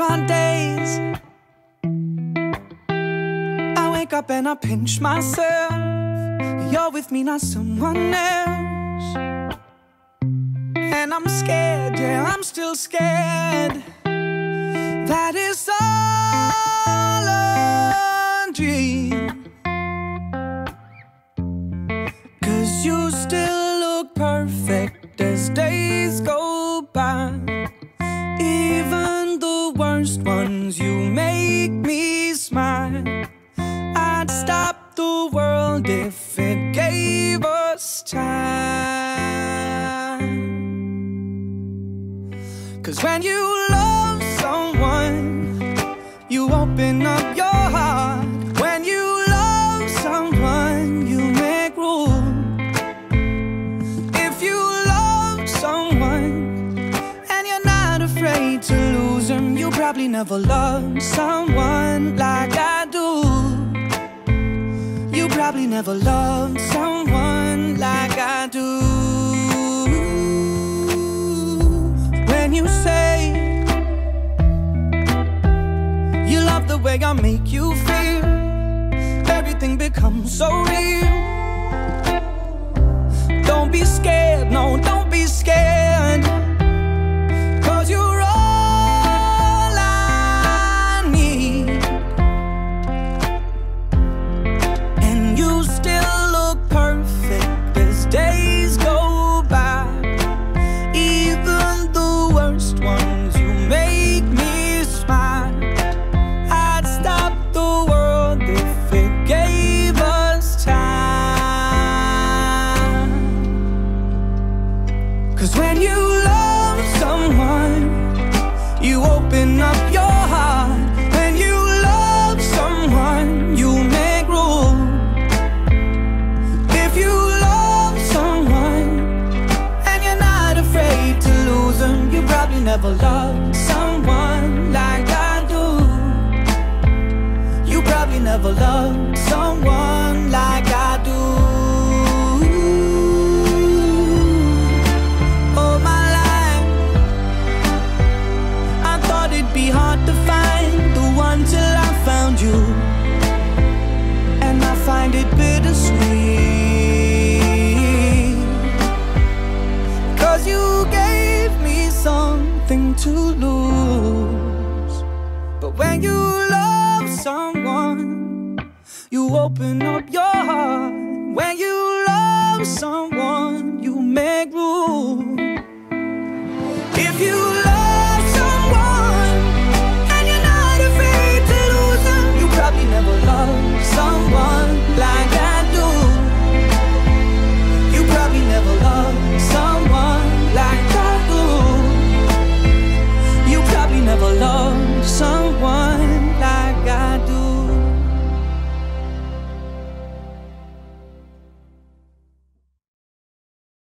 Are days I wake up and I pinch myself. You're with me, not someone else. And I'm scared, yeah, I'm still scared. That is all a dream. Cause you still look perfect as days go by. Worst ones, you make me smile. I'd stop the world if it gave us time. Cause when you love someone, you open up probably never loved someone like I do. You probably never loved someone like I do. When you say you love the way I make you feel, everything becomes so real. Cause when you love someone, you open up your heart. When you love someone, you make room. If you love someone and you're not afraid to lose them, you probably never loved someone like I do. You probably never loved someone to lose. But when you love someone, you open up your heart. When you love someone,